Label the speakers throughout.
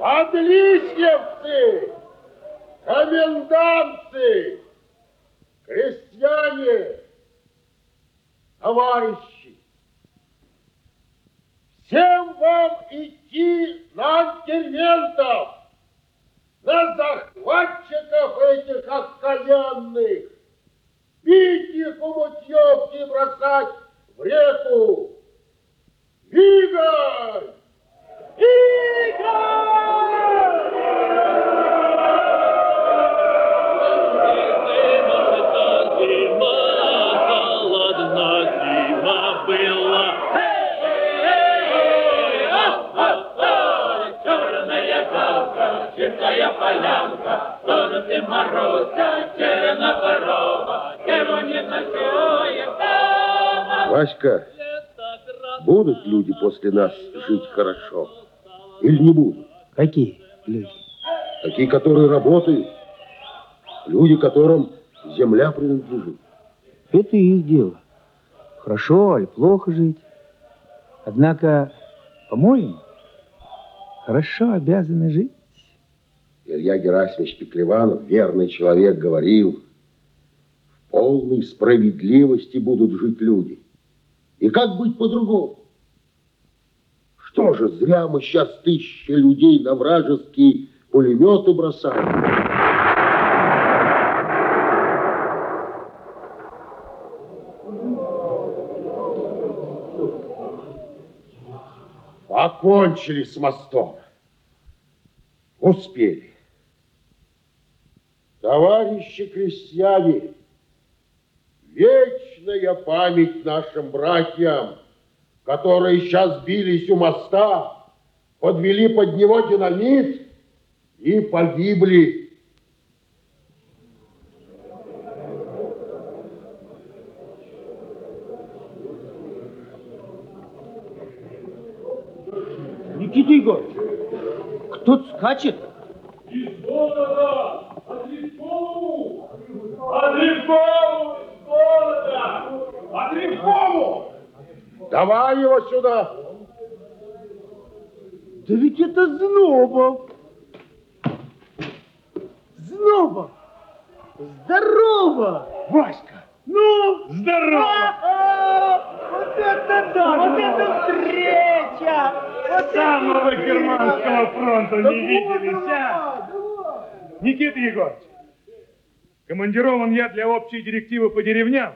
Speaker 1: Подлисьевцы, коменданты, крестьяне, товарищи, всем вам идти на антирментов, на захватчиков этих окаянных, бить их умутьем и бросать в реку. Игорь! Васька, будут люди после нас жить хорошо или не будут?
Speaker 2: Какие люди?
Speaker 1: Такие, которые работают, люди, которым земля принадлежит.
Speaker 2: Это их дело. Хорошо или плохо жить. Однако, по-моему, хорошо обязаны жить.
Speaker 1: Илья Герасимович Пеклеванов, верный человек, говорил, в полной справедливости будут жить люди. И как быть по-другому? Что же, зря мы сейчас тысячи людей на вражеские пулеметы бросаем? Покончили с мостом. Успели. Товарищи крестьяне, вечная память нашим братьям, которые сейчас бились у моста, подвели под него динамит и погибли.
Speaker 2: Никита Егорович, кто-то скачет.
Speaker 3: Из города! От Левкову! От Левкову! Из города! От Левкову!
Speaker 1: Давай его сюда.
Speaker 2: Да ведь это Знобов. Знобов. Здорово.
Speaker 3: Васька!
Speaker 2: Ну,
Speaker 3: Здорово!
Speaker 2: вот это да, вот это встреча. Вот
Speaker 3: Самого
Speaker 2: это
Speaker 3: германского фронта
Speaker 2: Да
Speaker 3: не виделись, а? Никита Егорович, командирован я для общей директивы по деревням,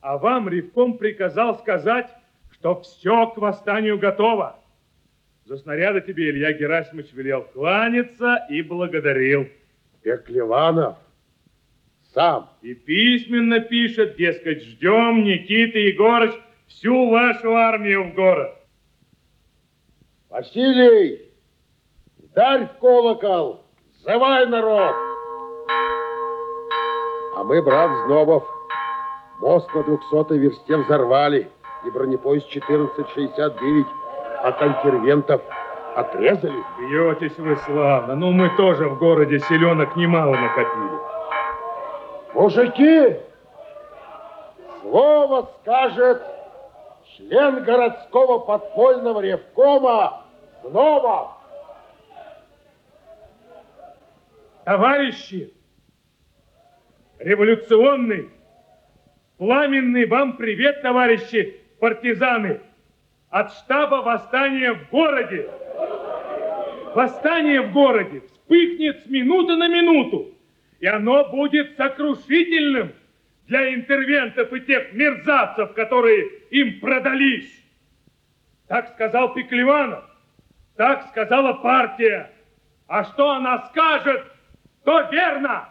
Speaker 3: а вам Ревком приказал сказать, что все к восстанию готово. За снаряды тебе Илья Герасимович велел кланяться и благодарил.
Speaker 1: Пеклеванов сам.
Speaker 3: И письменно пишет, дескать, ждем, Никита Егорыч, всю вашу армию в город.
Speaker 1: Василий, ударь в колокол, зывай народ. А мы, брат Знобов, мост на 200 версте взорвали, и бронепоезд 1469 от антервентов отрезали.
Speaker 3: Бьетесь вы славно, ну мы тоже в городе селенок немало накопили.
Speaker 1: Мужики, слово скажет член городского подпольного ревкома Знобов.
Speaker 3: Товарищи, революционный, пламенный вам привет, товарищи партизаны, от штаба восстания в городе. Восстание в городе вспыхнет с минуты на минуту, и оно будет сокрушительным для интервентов и тех мерзавцев, которые им продались. Так сказал Пеклеванов, так сказала партия. А что она скажет, то верно.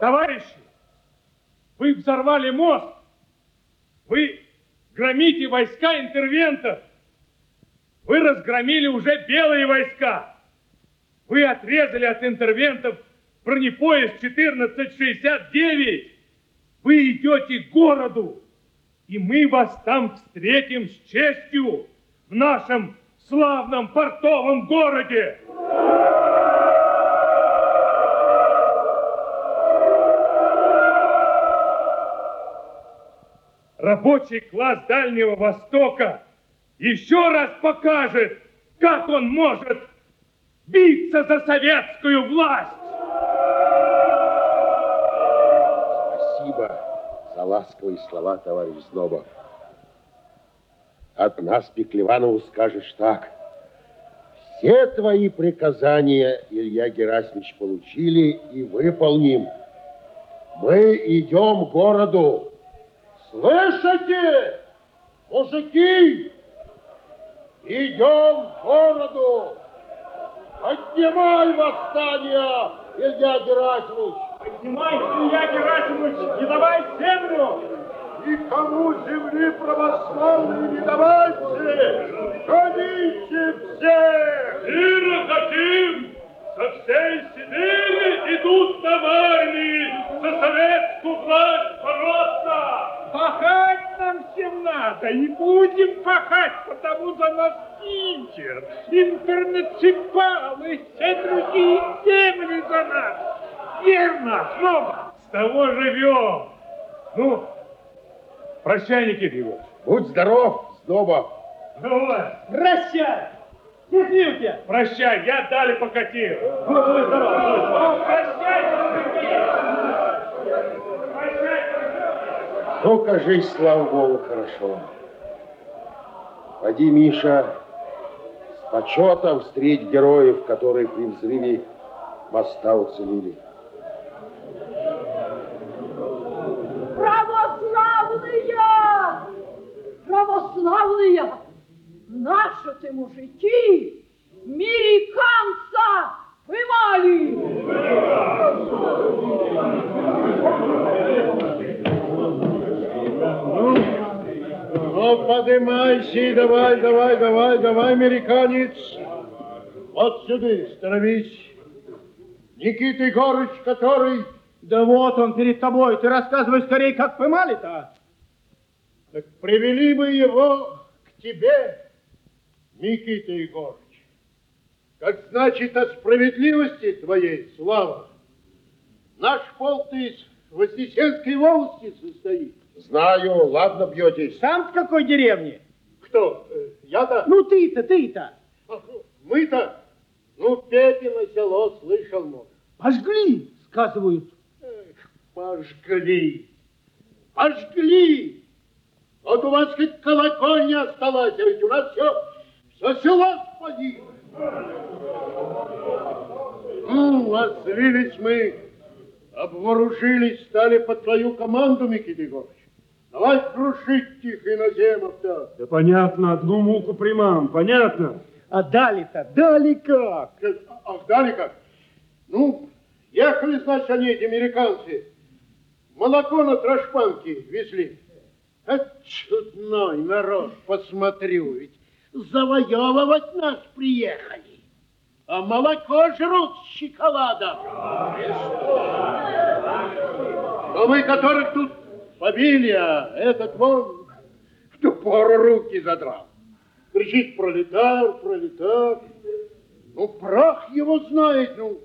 Speaker 3: Товарищи, вы взорвали мост, вы громите войска интервентов, вы разгромили уже белые войска, вы отрезали от интервентов бронепоезд 1469, вы идете к городу, и мы вас там встретим с честью в нашем славном портовом городе. Рабочий класс Дальнего Востока еще раз покажет, как он может биться за советскую власть.
Speaker 1: Спасибо за ласковые слова, товарищ Знобов. От нас, Пеклеванову, скажешь так. Все твои приказания, Илья Герасимович, получили и выполним. Мы идем к городу. Слышите, мужики? Идем к городу. Поднимай восстание, Илья Герасимович.
Speaker 2: Поднимай, Илья Герасимович, не давай землю!
Speaker 1: Никому земли православной не давайте! Гоните всех!
Speaker 3: Мир хотим! Со всей Сибири идут армии за советскую власть бороться!
Speaker 2: Пахать нам всем надо, и будем пахать, потому за нас Питер, интернаципал и все другие земли за нас. Верно, снова.
Speaker 3: С того живем! Ну, прощай, Никита Егорович.
Speaker 1: Будь здоров, Знобов!
Speaker 3: Ну, вот.
Speaker 2: Прощай. Счастливо тебе.
Speaker 3: прощай, я дали покатил.
Speaker 2: Будь здоров.
Speaker 3: Прощай, Прощай,
Speaker 1: Ну, кажись, слава Богу, хорошо. Пойди, Миша, с почетом встреть героев, которые при взрыве моста уцелели.
Speaker 4: Православные! Православные! Наши ты мужики американца поймали!
Speaker 5: Ну, поднимайся и давай, давай, давай, давай, американец. Вот сюда становись. Никита Егорыч, который...
Speaker 2: Да вот он перед тобой. Ты рассказывай скорее, как поймали-то.
Speaker 5: Так привели мы его к тебе, Никита Егорыч. Как значит о справедливости твоей, Слава. Наш полк из Вознесенской волости состоит.
Speaker 1: Знаю, ладно бьетесь.
Speaker 2: Сам с какой деревни?
Speaker 5: Кто? Э, Я-то?
Speaker 2: Ну ты-то, ты-то.
Speaker 5: Ах, Мы-то? Ну, Петино село слышал, может.
Speaker 2: Пожгли, сказывают.
Speaker 5: Эх, пожгли, пожгли. Вот у вас хоть колокольня осталась, а ведь у нас все, все село спалило. Ну, отзвились мы, обвооружились, стали под твою команду, Микита Егорович. Давай крушить их иноземов-то.
Speaker 3: Да понятно, одну муку примам, понятно.
Speaker 2: А дали-то, дали как?
Speaker 5: Э, А дали как? Ну, ехали, значит, они, эти американцы. Молоко на трошпанке везли. А чудной народ, посмотрю, ведь завоевывать нас приехали. А молоко жрут с шоколадом. Но мы, которых тут а этот вон в ту пору руки задрал. Кричит пролетар, пролетар. Ну, прах его знает, ну,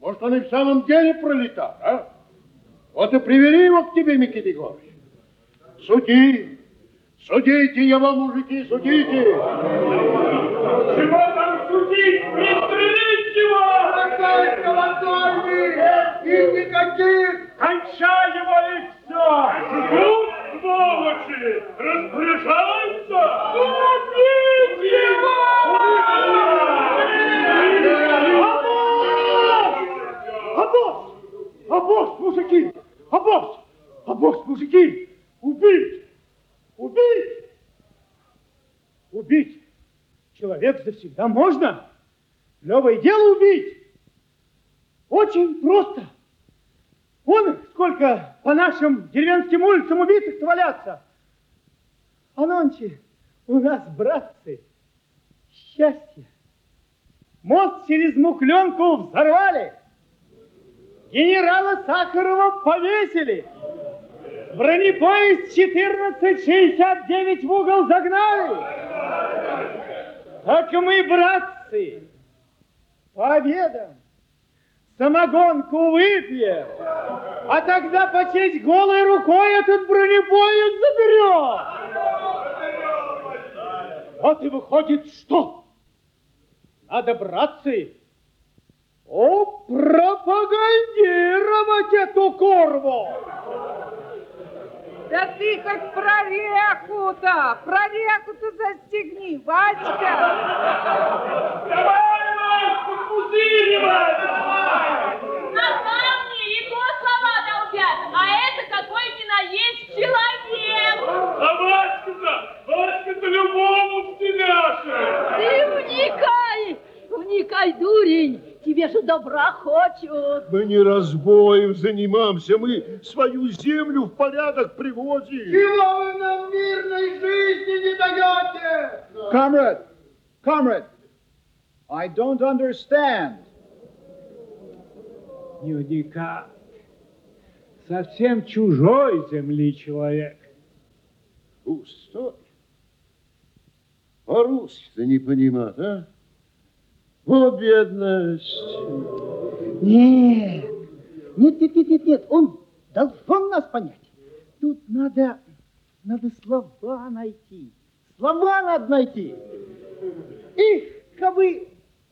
Speaker 5: может, он и в самом деле пролетар, а? Вот и привели его к тебе, Микита Егорович. Суди, судите его, мужики, судите.
Speaker 3: Чего там судить? Пристрелить его!
Speaker 5: Какой колокольни, и никаких.
Speaker 3: Кончай его и все! Ждут, сволочи! Распоряжаются! Убить его!
Speaker 2: Обоз! Обоз, мужики! Обоз! Обоз, мужики! Убить! Убить! Убить! Человек завсегда можно. Левое дело убить. Очень просто. Вон сколько по нашим деревенским улицам убитых валяться. А нонче у нас, братцы, счастье. Мост через Мухленку взорвали. Генерала Сахарова повесили. Бронепоезд 1469 в угол загнали. Так мы, братцы, по самогонку выпьем, а тогда по честь голой рукой этот бронепоезд заберем. Вот и выходит, что? Надо, братцы, пропагандировать эту корву.
Speaker 4: Да ты хоть про реку-то, про реку-то застегни, Васька.
Speaker 3: Давай,
Speaker 6: Нормальные и то слова долбят, а это какой ни на есть человек.
Speaker 3: А Васька-то, Васька-то любому вселяшек!
Speaker 4: Ты вникай, вникай, дурень, тебе же добра хочут.
Speaker 7: Мы не разбоем занимаемся, мы свою землю в порядок приводим.
Speaker 2: Чего вы нам мирной жизни не даете?
Speaker 8: Comrade, comrade, I don't understand.
Speaker 2: Не вникай. Совсем чужой земли человек.
Speaker 7: Пустой. По-русски-то не понимать, а? Вот бедность.
Speaker 2: Нет, нет, нет, нет, нет, нет, он должен нас понять. Тут надо, надо слова найти. Слова надо найти. Их,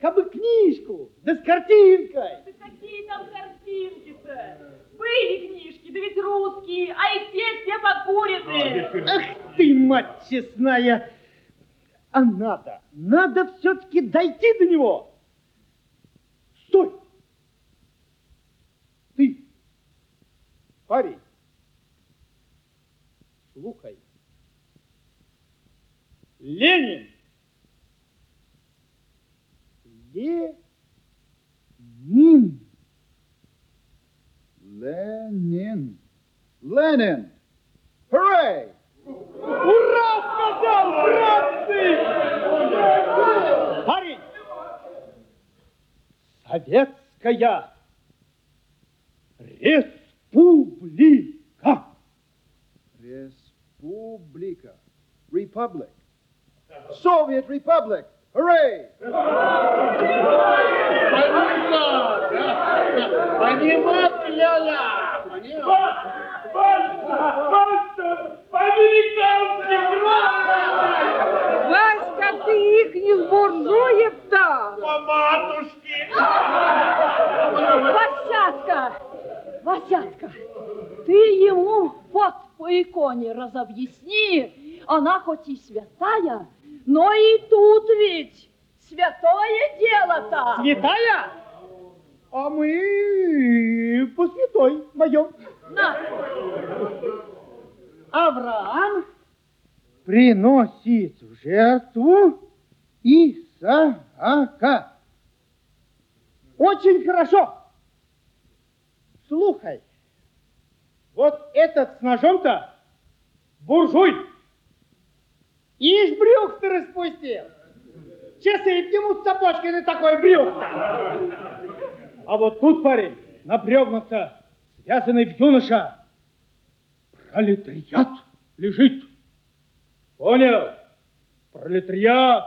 Speaker 2: кабы, кабы книжку, да с картинкой.
Speaker 6: Да какие там картинки-то? Были книжки, да ведь русские, а и те все покурены.
Speaker 2: Ах ты, мать честная! А надо, надо все-таки дойти до него. Стой! Ты, парень, слухай. Ленин. Ленин.
Speaker 8: Lenin. Lenin. Hooray!
Speaker 2: Ура, сказал, братцы! Парень! Советская республика.
Speaker 8: Respublika. Republic. Soviet Republic. Hooray!
Speaker 7: Понимать, Ляля!
Speaker 3: Васька, Васька, по-американски, правда?
Speaker 4: Васька, ты их не буржуев-то.
Speaker 3: По матушке!
Speaker 4: Васятка, Васятка, ты ему вот по иконе разобъясни. Она хоть и святая, но и тут ведь святое дело-то.
Speaker 2: Святая? А мы по святой моем.
Speaker 4: На,
Speaker 2: Авраам приносит в жертву Исаака. Очень хорошо. Слухай, вот этот с ножом-то буржуй. Ишь брюх-то распустил. Часы ему с цепочкой на такой брюх А вот тут, парень, на бревнах-то связанный в юноша пролетариат лежит. Понял? Пролетариат.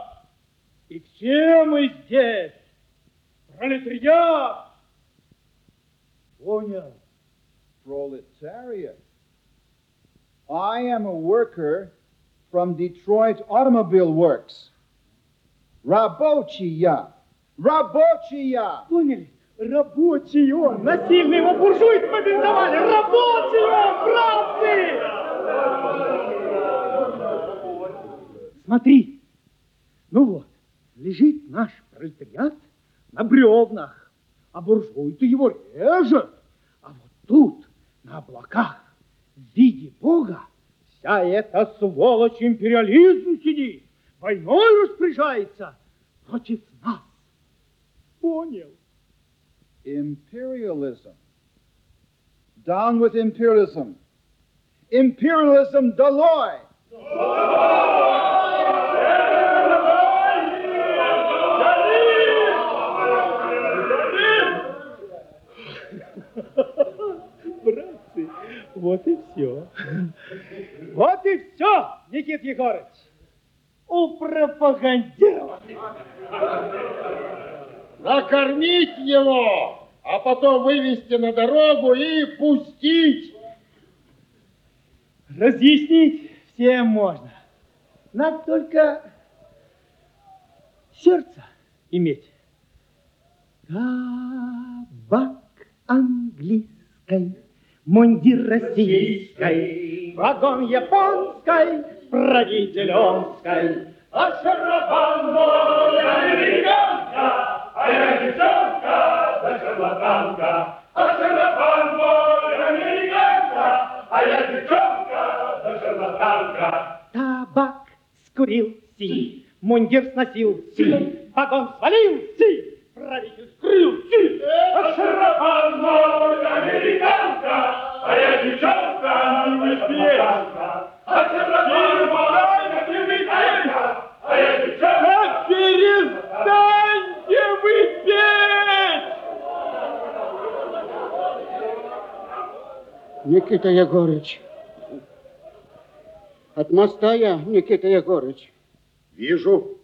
Speaker 2: И все мы здесь. Пролетариат. Понял?
Speaker 8: Proletariat. I am a worker from Detroit Automobile Works. Рабочая. Рабочая.
Speaker 2: Поняли? Рабочий он. Насильно его буржуи мобилизовали. Рабочий он, братцы! Смотри. Ну вот, лежит наш пролетариат на бревнах, а буржуи-то его режет. А вот тут, на облаках, в виде Бога, вся эта сволочь империализм сидит, войной распоряжается против нас. Понял?
Speaker 8: Imperialism. Down with imperialism. Imperialism, doloi.
Speaker 2: Братцы, вот и все. Вот и все, Никит Егорыч. Упропагандировали.
Speaker 7: Накормить его,
Speaker 9: а потом вывести на дорогу и пустить.
Speaker 2: Разъяснить всем можно. Надо только сердце иметь. Табак английской, мундир российской, вагон японской, правительонской.
Speaker 3: А шарабан мой американка, а я девчонка за шарлатанка. Мой американка, а я девчонка за шарлатанка.
Speaker 2: Табак скурил си, мундир сносил си, вагон свалил си, правитель скрыл си.
Speaker 3: А шарабан мой американка, а я девчонка за шарлатанка. А шарабан мой американка, а я девчонка.
Speaker 10: Перестаньте вы петь!
Speaker 9: Никита Егорыч. От моста я, Никита Егорыч.
Speaker 1: Вижу.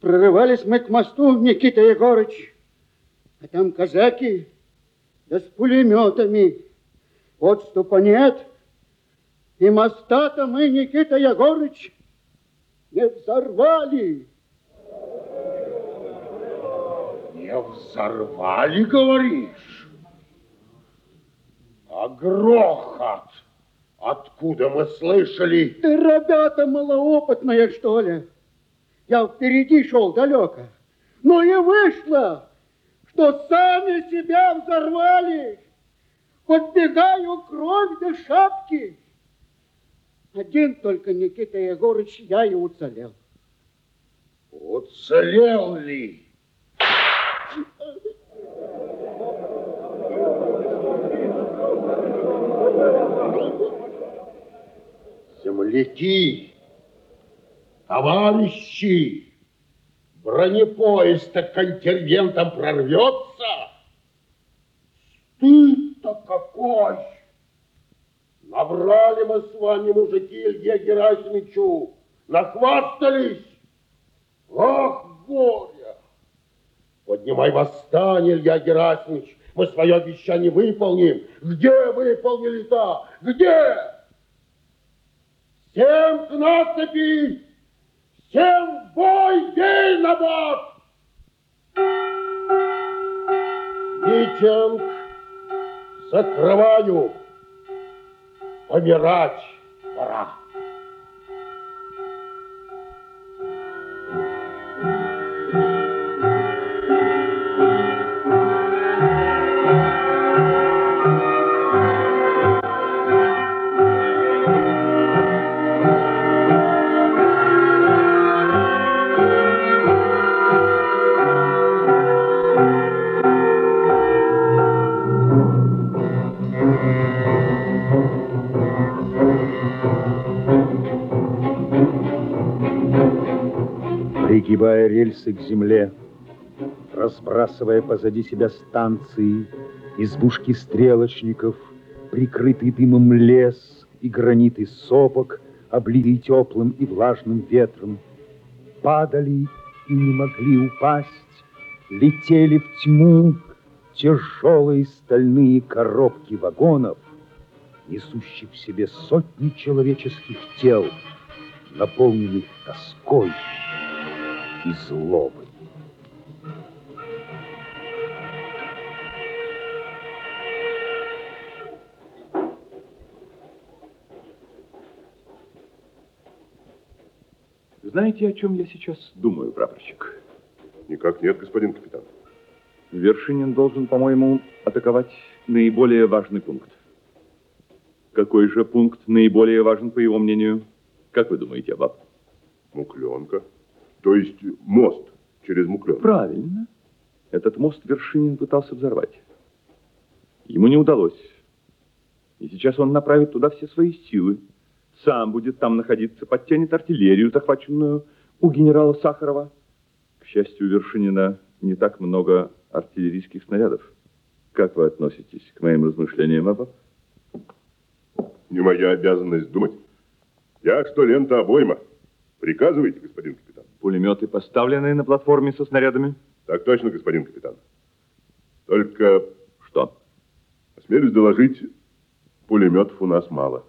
Speaker 9: Прорывались мы к мосту, Никита Егорыч. А там казаки, да с пулеметами. Отступа нет. И моста-то мы, Никита Егорыч, не взорвали.
Speaker 1: Не взорвали, говоришь? А грохот? Откуда мы слышали?
Speaker 9: Ты, ребята, малоопытные, что ли? Я впереди шел далеко. Но и вышло, что сами себя взорвали. Подбегаю кровь до шапки. Один только Никита Егорыч, я и уцелел.
Speaker 1: Уцелел ли? Земляки, товарищи, бронепоезд-то к контингентам прорвется. Стыд-то какой! Набрали мы с вами, мужики, Илье Герасимовичу, нахвастались. Ах, горе! Поднимай восстание, Илья Герасимович. Мы свое обещание выполним. Где выполнили-то? Где? Всем к насыпи! Всем в бой, день на бок! Митинг закрываю. Помирать пора.
Speaker 11: Пригибая рельсы к земле, разбрасывая позади себя станции, избушки стрелочников, прикрытый дымом лес и граниты сопок, облитый теплым и влажным ветром, падали и не могли упасть, летели в тьму тяжелые стальные коробки вагонов, несущих в себе сотни человеческих тел, наполненных тоской и злобой.
Speaker 12: Знаете, о чем я сейчас думаю, прапорщик?
Speaker 13: Никак нет, господин капитан.
Speaker 12: Вершинин должен, по-моему, атаковать наиболее важный пункт. Какой же пункт наиболее важен, по его мнению? Как вы думаете, Абаб?
Speaker 13: Мукленка. То есть мост через Мукленку.
Speaker 12: Правильно. Этот мост Вершинин пытался взорвать. Ему не удалось. И сейчас он направит туда все свои силы. Сам будет там находиться, подтянет артиллерию, захваченную у генерала Сахарова. К счастью, у Вершинина не так много артиллерийских снарядов. Как вы относитесь к моим размышлениям, Абаб?
Speaker 13: Не моя обязанность думать. Я что, лента обойма? Приказывайте, господин капитан.
Speaker 12: Пулеметы поставлены на платформе со снарядами?
Speaker 13: Так точно, господин капитан. Только...
Speaker 12: Что?
Speaker 13: Осмелюсь доложить, пулеметов у нас мало.